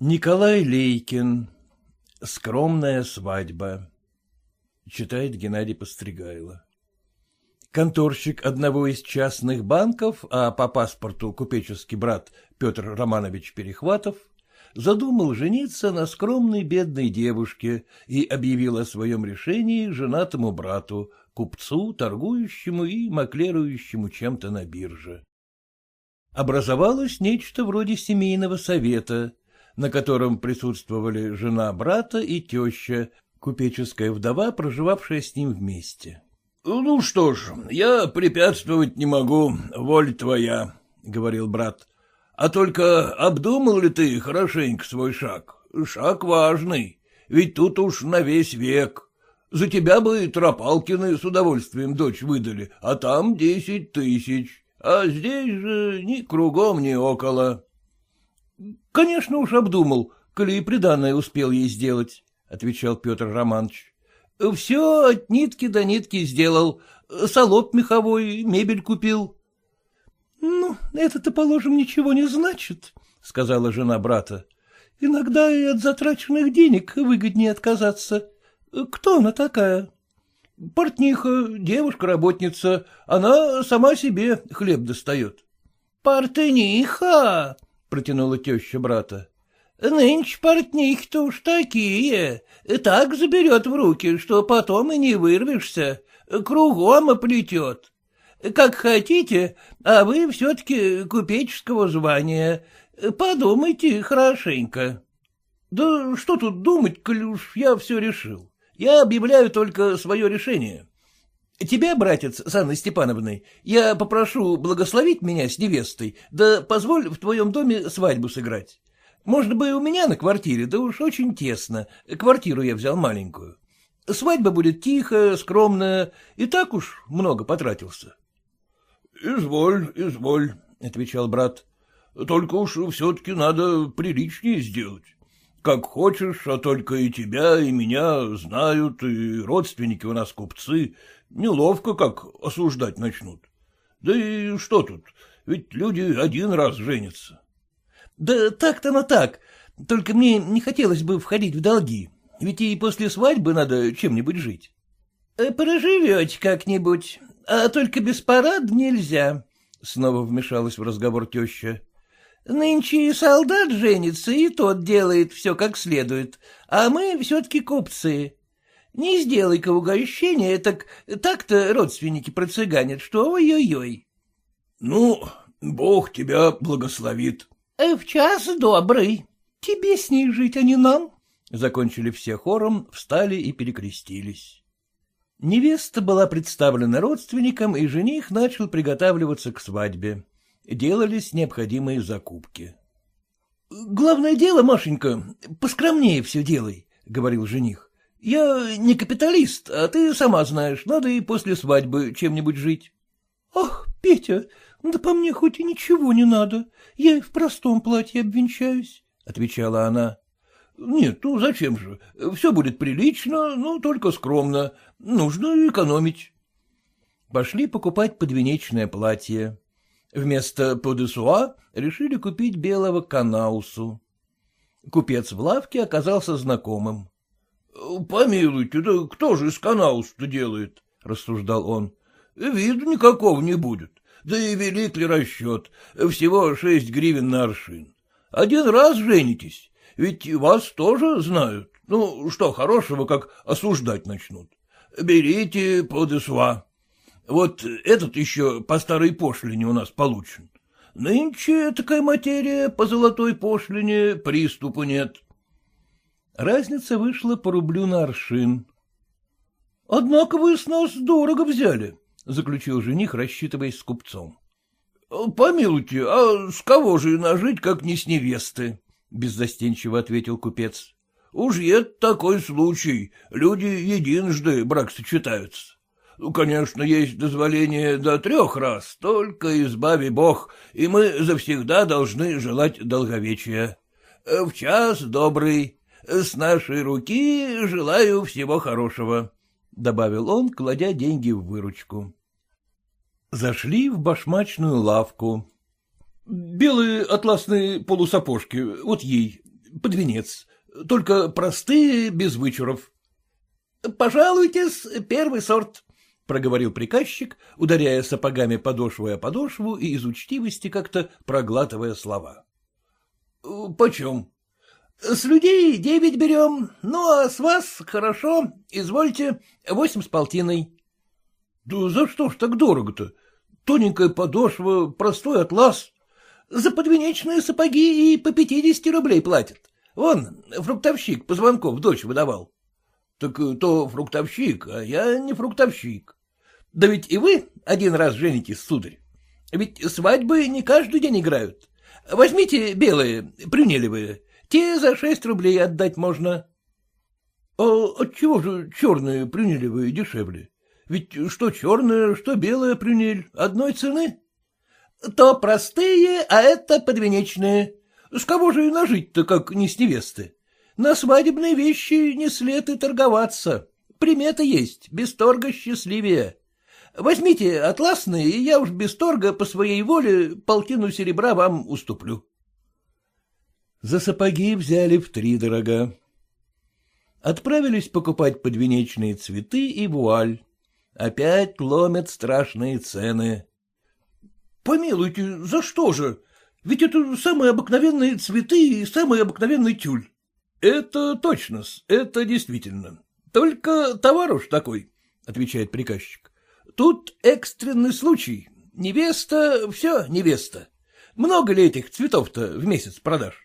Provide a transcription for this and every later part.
Николай Лейкин. Скромная свадьба. Читает Геннадий Постригайло. Конторщик одного из частных банков, а по паспорту купеческий брат Петр Романович Перехватов, задумал жениться на скромной бедной девушке и объявил о своем решении женатому брату, купцу, торгующему и маклирующему чем-то на бирже. Образовалось нечто вроде семейного совета, на котором присутствовали жена брата и теща, купеческая вдова, проживавшая с ним вместе. — Ну что ж, я препятствовать не могу, воля твоя, — говорил брат. — А только обдумал ли ты хорошенько свой шаг? Шаг важный, ведь тут уж на весь век. За тебя бы Тропалкины с удовольствием дочь выдали, а там десять тысяч, а здесь же ни кругом, ни около. — Конечно уж обдумал, коли и приданное успел ей сделать, — отвечал Петр Романович. — Все от нитки до нитки сделал, солоб меховой, мебель купил. — Ну, это-то, положим, ничего не значит, — сказала жена брата. — Иногда и от затраченных денег выгоднее отказаться. Кто она такая? — Портниха, девушка-работница, она сама себе хлеб достает. — Портниха! Протянула теща брата. — Нынче портнихи-то уж такие, так заберет в руки, что потом и не вырвешься, кругом оплетет. Как хотите, а вы все-таки купеческого звания, подумайте хорошенько. — Да что тут думать, уж я все решил. Я объявляю только свое решение. Тебя, братец, с Анной Степановной, я попрошу благословить меня с невестой, да позволь в твоем доме свадьбу сыграть. Можно бы и у меня на квартире, да уж очень тесно. Квартиру я взял маленькую. Свадьба будет тихая, скромная, и так уж много потратился. — Изволь, изволь, — отвечал брат. — Только уж все-таки надо приличнее сделать. Как хочешь, а только и тебя, и меня знают, и родственники у нас купцы, Неловко как осуждать начнут. Да и что тут, ведь люди один раз женятся. — Да так-то на так, только мне не хотелось бы входить в долги, ведь и после свадьбы надо чем-нибудь жить. «Э, — Проживете как-нибудь, а только без парад нельзя, — снова вмешалась в разговор теща. — Нынче и солдат женится, и тот делает все как следует, а мы все-таки купцы. Не сделай-ка угощения, так так-то родственники процыганят, что ой-ой-ой. — Ну, бог тебя благословит. Э, — В час добрый. Тебе с ней жить, а не нам. Закончили все хором, встали и перекрестились. Невеста была представлена родственникам, и жених начал приготавливаться к свадьбе. Делались необходимые закупки. — Главное дело, Машенька, поскромнее все делай, — говорил жених. Я не капиталист, а ты сама знаешь, надо и после свадьбы чем-нибудь жить. — Ах, Петя, да по мне хоть и ничего не надо, я и в простом платье обвенчаюсь, — отвечала она. — Нет, ну зачем же, все будет прилично, но только скромно, нужно экономить. Пошли покупать подвенечное платье. Вместо подесуа решили купить белого канаусу. Купец в лавке оказался знакомым. — Помилуйте, да кто же из канаус-то делает? — рассуждал он. — Виду никакого не будет. Да и велик ли расчет? Всего шесть гривен на аршин. Один раз женитесь, ведь вас тоже знают. Ну, что хорошего, как осуждать начнут. Берите подесва. Вот этот еще по старой пошлине у нас получен. Нынче такая материя по золотой пошлине приступа нет. Разница вышла по рублю на аршин. — Однако вы с нас дорого взяли, — заключил жених, рассчитываясь с купцом. — Помилуйте, а с кого же нажить, как не с невесты? — беззастенчиво ответил купец. — Уж это такой случай, люди единожды брак сочетаются. Ну, конечно, есть дозволение до трех раз, только избави бог, и мы завсегда должны желать долговечия. В час добрый, с нашей руки желаю всего хорошего, — добавил он, кладя деньги в выручку. Зашли в башмачную лавку. — Белые атласные полусапожки, вот ей, под венец, только простые, без вычуров. — Пожалуйтесь, первый сорт, — проговорил приказчик, ударяя сапогами подошву о подошву и из учтивости как-то проглатывая слова. — Почем? — С людей девять берем, ну а с вас хорошо, извольте, восемь с полтиной. — Да за что ж так дорого-то? Тоненькая подошва, простой атлас. За подвенечные сапоги и по пятидесяти рублей платят. Вон, фруктовщик позвонков дочь выдавал. — Так то фруктовщик, а я не фруктовщик. Да ведь и вы один раз женитесь, сударь. Ведь свадьбы не каждый день играют. Возьмите белые, прюнелевые, те за шесть рублей отдать можно. — А отчего же черные прюнелевые дешевле? Ведь что черное, что белая прюнель одной цены? — То простые, а это подвенечные. С кого же и нажить-то, как не с невесты? На свадебные вещи не след и торговаться. Примета есть, без торга счастливее. Возьмите атласные, и я уж без торга по своей воле полтину серебра вам уступлю. За сапоги взяли в три дорога. Отправились покупать подвенечные цветы и вуаль. Опять ломят страшные цены. — Помилуйте, за что же? Ведь это самые обыкновенные цветы и самый обыкновенный тюль. — Это точно это действительно. Только товар уж такой, — отвечает приказчик. — Тут экстренный случай. Невеста — все невеста. Много ли этих цветов-то в месяц продаж?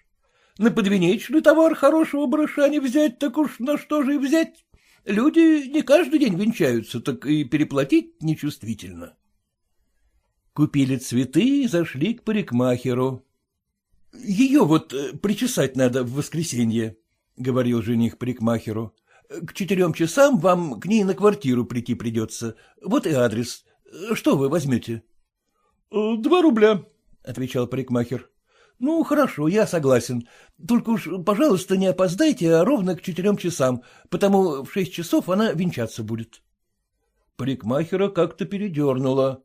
На подвенечный товар хорошего барыша не взять, так уж на что же и взять? Люди не каждый день венчаются, так и переплатить нечувствительно. Купили цветы и зашли к парикмахеру. — Ее вот э, причесать надо в воскресенье, — говорил жених парикмахеру. — К четырем часам вам к ней на квартиру прийти придется. Вот и адрес. Что вы возьмете? — Два рубля, — отвечал парикмахер. — Ну, хорошо, я согласен. Только уж, пожалуйста, не опоздайте, а ровно к четырем часам, потому в шесть часов она венчаться будет. Парикмахера как-то передернула.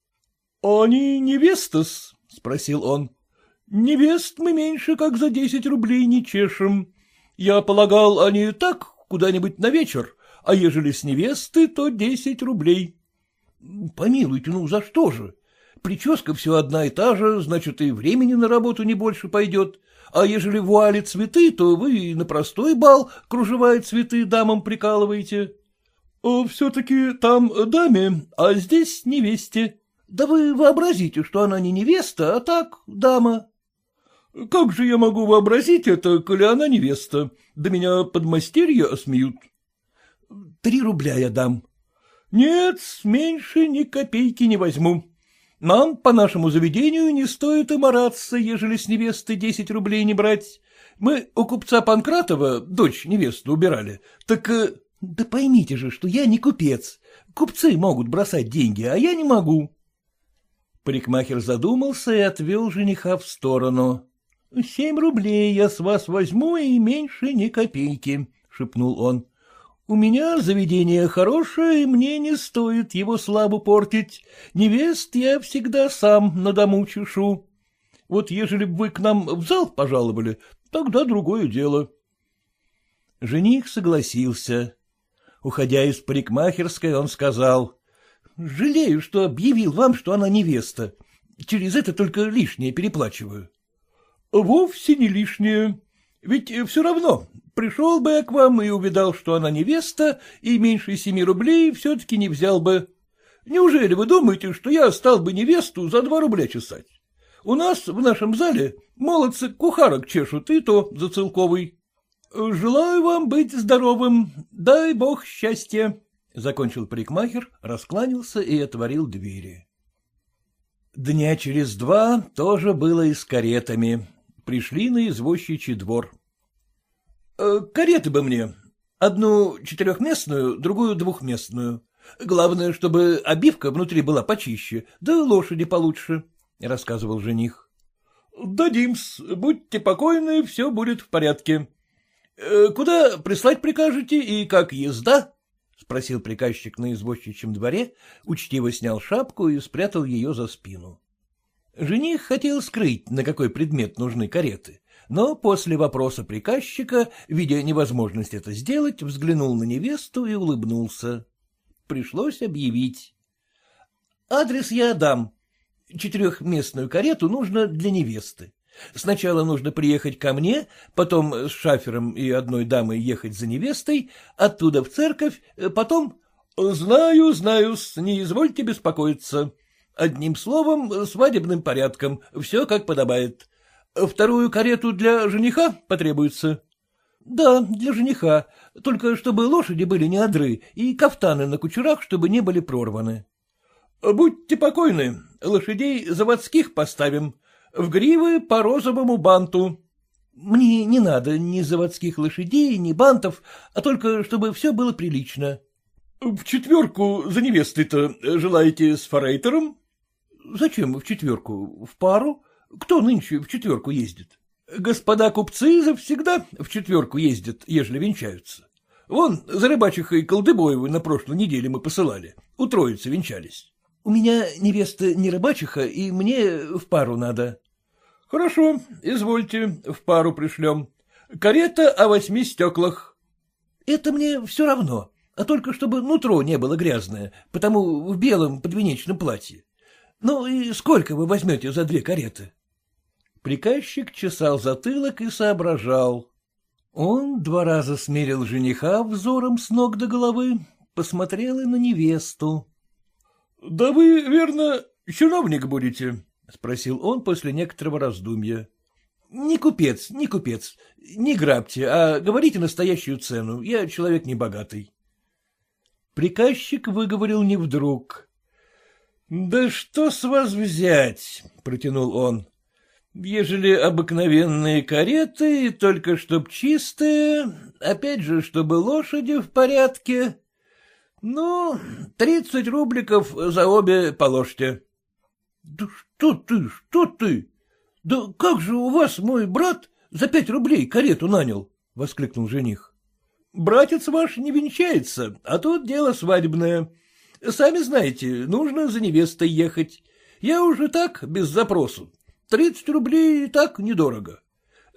— Они невестас? — спросил он. — Невест мы меньше, как за десять рублей не чешем. Я полагал, они так, куда-нибудь на вечер, а ежели с невесты, то десять рублей. — Помилуйте, ну за что же? Прическа все одна и та же, значит, и времени на работу не больше пойдет. А ежели вуали цветы, то вы на простой бал кружевая цветы дамам прикалываете. — Все-таки там даме, а здесь невесте. — Да вы вообразите, что она не невеста, а так дама. — Как же я могу вообразить это, коли она невеста? Да меня подмастерья осмеют. — Три рубля я дам. — Нет, меньше ни копейки не возьму. Нам, по нашему заведению, не стоит и мараться, ежели с невесты десять рублей не брать. Мы у купца Панкратова дочь невесту убирали. Так... Э, да поймите же, что я не купец. Купцы могут бросать деньги, а я не могу. Парикмахер задумался и отвел жениха в сторону. — Семь рублей я с вас возьму и меньше ни копейки, — шепнул он. У меня заведение хорошее, и мне не стоит его слабо портить. Невест я всегда сам на дому чешу. Вот ежели бы вы к нам в зал пожаловали, тогда другое дело. Жених согласился. Уходя из парикмахерской, он сказал, — Жалею, что объявил вам, что она невеста. Через это только лишнее переплачиваю. — Вовсе не лишнее. Ведь все равно Пришел бы я к вам и увидал, что она невеста, и меньше семи рублей все-таки не взял бы. Неужели вы думаете, что я стал бы невесту за два рубля чесать? У нас в нашем зале молодцы кухарок чешут, и то за целковый. Желаю вам быть здоровым, дай бог счастья. Закончил парикмахер, раскланялся и отворил двери. Дня через два тоже было и с каретами. Пришли на извозчичий двор. Э, — Кареты бы мне. Одну четырехместную, другую двухместную. Главное, чтобы обивка внутри была почище, да лошади получше, — рассказывал жених. — Дадим-с, будьте покойны, все будет в порядке. Э, — Куда прислать прикажете и как езда? — спросил приказчик на извозчичьем дворе, учтиво снял шапку и спрятал ее за спину. Жених хотел скрыть, на какой предмет нужны кареты, но после вопроса приказчика, видя невозможность это сделать, взглянул на невесту и улыбнулся. Пришлось объявить. Адрес я дам. Четырехместную карету нужно для невесты. Сначала нужно приехать ко мне, потом с шафером и одной дамой ехать за невестой, оттуда в церковь, потом... — Знаю, знаю, не извольте беспокоиться. Одним словом, свадебным порядком, все как подобает. Вторую карету для жениха потребуется? — Да, для жениха, только чтобы лошади были не одры, и кафтаны на кучерах, чтобы не были прорваны. — Будьте покойны, лошадей заводских поставим, в гривы по розовому банту. Мне не надо ни заводских лошадей, ни бантов, а только чтобы все было прилично. — В четверку за невестой-то желаете с форейтером? — Зачем в четверку? В пару? Кто нынче в четверку ездит? Господа купцы завсегда в четверку ездят, ежели венчаются. Вон, за рыбачихой Колдыбоевой на прошлой неделе мы посылали. У троицы венчались. У меня невеста не рыбачиха, и мне в пару надо. — Хорошо, извольте, в пару пришлем. Карета о восьми стеклах. — Это мне все равно, а только чтобы нутро не было грязное, потому в белом подвенечном платье. Ну и сколько вы возьмете за две кареты? Приказчик чесал затылок и соображал. Он два раза смерил жениха взором с ног до головы, посмотрел и на невесту. — Да вы, верно, чиновник будете? — спросил он после некоторого раздумья. — Не купец, не купец. Не грабьте, а говорите настоящую цену. Я человек небогатый. Приказчик выговорил не вдруг. — Да что с вас взять? — протянул он. — Ежели обыкновенные кареты, только чтоб чистые, опять же, чтобы лошади в порядке. Ну, тридцать рубликов за обе положьте. Да что ты, что ты? Да как же у вас мой брат за пять рублей карету нанял? — воскликнул жених. — Братец ваш не венчается, а тут дело свадебное. Сами знаете, нужно за невестой ехать. Я уже так, без запросу. Тридцать рублей так недорого.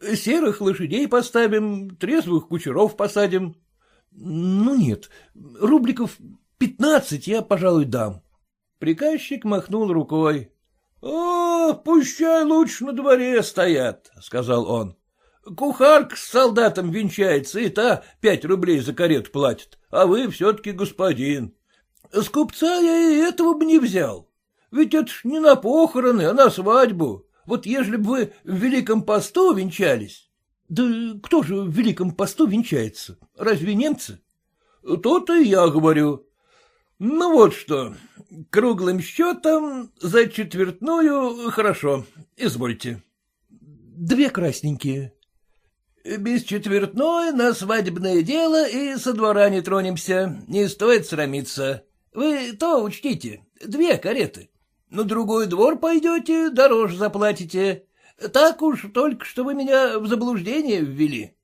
Серых лошадей поставим, трезвых кучеров посадим. Ну нет, рубликов пятнадцать я, пожалуй, дам. Приказчик махнул рукой. — О, пущай лучше на дворе стоят, — сказал он. — Кухарка с солдатом венчается, и та пять рублей за карету платит, а вы все-таки господин. С купца я и этого бы не взял. Ведь это ж не на похороны, а на свадьбу. Вот ежели бы вы в Великом посту венчались... Да кто же в Великом посту венчается? Разве немцы? То-то и я говорю. Ну вот что, круглым счетом за четвертную хорошо, извольте. Две красненькие. Без четвертной на свадебное дело и со двора не тронемся, не стоит срамиться. Вы то учтите, две кареты. На другой двор пойдете, дороже заплатите. Так уж только, что вы меня в заблуждение ввели.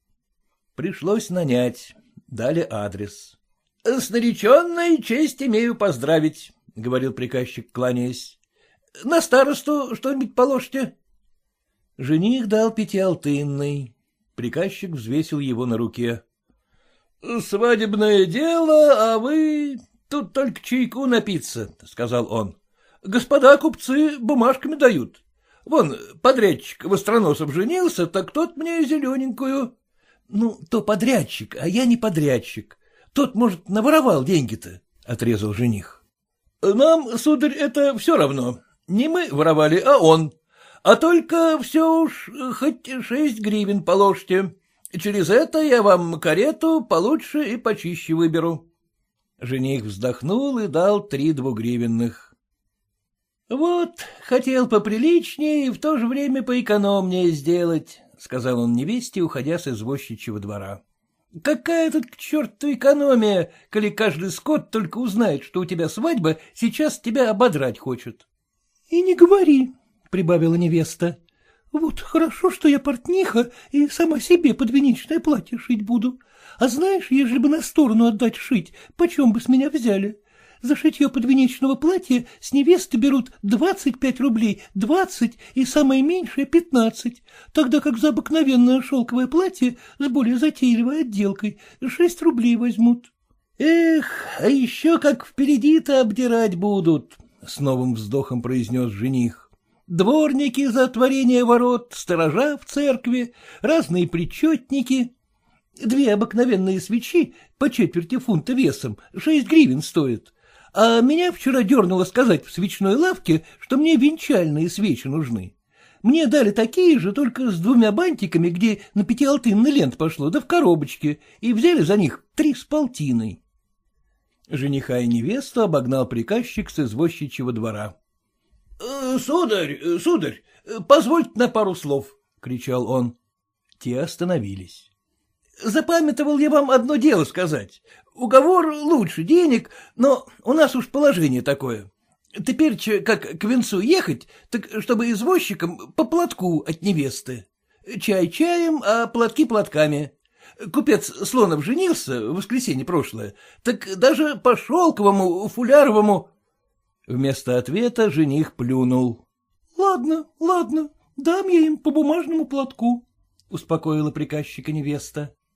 Пришлось нанять, дали адрес. — С нареченной честь имею поздравить, — говорил приказчик, кланяясь. — На старосту что-нибудь положите. Жених дал пятиалтынный. Приказчик взвесил его на руке. — Свадебное дело, а вы... Тут только чайку напиться, — сказал он. — Господа купцы бумажками дают. Вон, подрядчик Востроносов женился, так тот мне зелененькую. — Ну, то подрядчик, а я не подрядчик. Тот, может, наворовал деньги-то, — отрезал жених. — Нам, сударь, это все равно. Не мы воровали, а он. А только все уж хоть шесть гривен положьте. Через это я вам карету получше и почище выберу. Жених вздохнул и дал три двугривенных. — Вот, хотел поприличнее и в то же время поэкономнее сделать, — сказал он невесте, уходя с извозчичьего двора. Какая тут к черту экономия, коли каждый скот только узнает, что у тебя свадьба, сейчас тебя ободрать хочет. — И не говори, — прибавила невеста. — Вот хорошо, что я портниха и сама себе подвенечное платье шить буду. А знаешь, ежели бы на сторону отдать шить, почем бы с меня взяли? За шитье подвенечного платья с невесты берут двадцать пять рублей, двадцать и самое меньшее пятнадцать, тогда как за обыкновенное шелковое платье с более затейливой отделкой шесть рублей возьмут. — Эх, а еще как впереди-то обдирать будут, — с новым вздохом произнес жених. Дворники за отворение ворот, сторожа в церкви, разные причетники. Две обыкновенные свечи по четверти фунта весом, шесть гривен стоят. А меня вчера дернуло сказать в свечной лавке, что мне венчальные свечи нужны. Мне дали такие же, только с двумя бантиками, где на пятиалтынный лент пошло, да в коробочке, и взяли за них три с полтиной. Жениха и невесту обогнал приказчик с извозчичьего двора. «Э, — Сударь, э, сударь, позвольте на пару слов, — кричал он. Те остановились. — Запамятовал я вам одно дело сказать. Уговор лучше денег, но у нас уж положение такое. Теперь, как к венцу ехать, так чтобы извозчикам по платку от невесты. Чай чаем, а платки платками. Купец Слонов женился в воскресенье прошлое, так даже по шелковому, фуляровому... Вместо ответа жених плюнул. — Ладно, ладно, дам я им по бумажному платку, — успокоила приказчика невеста.